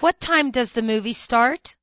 What time does the movie start?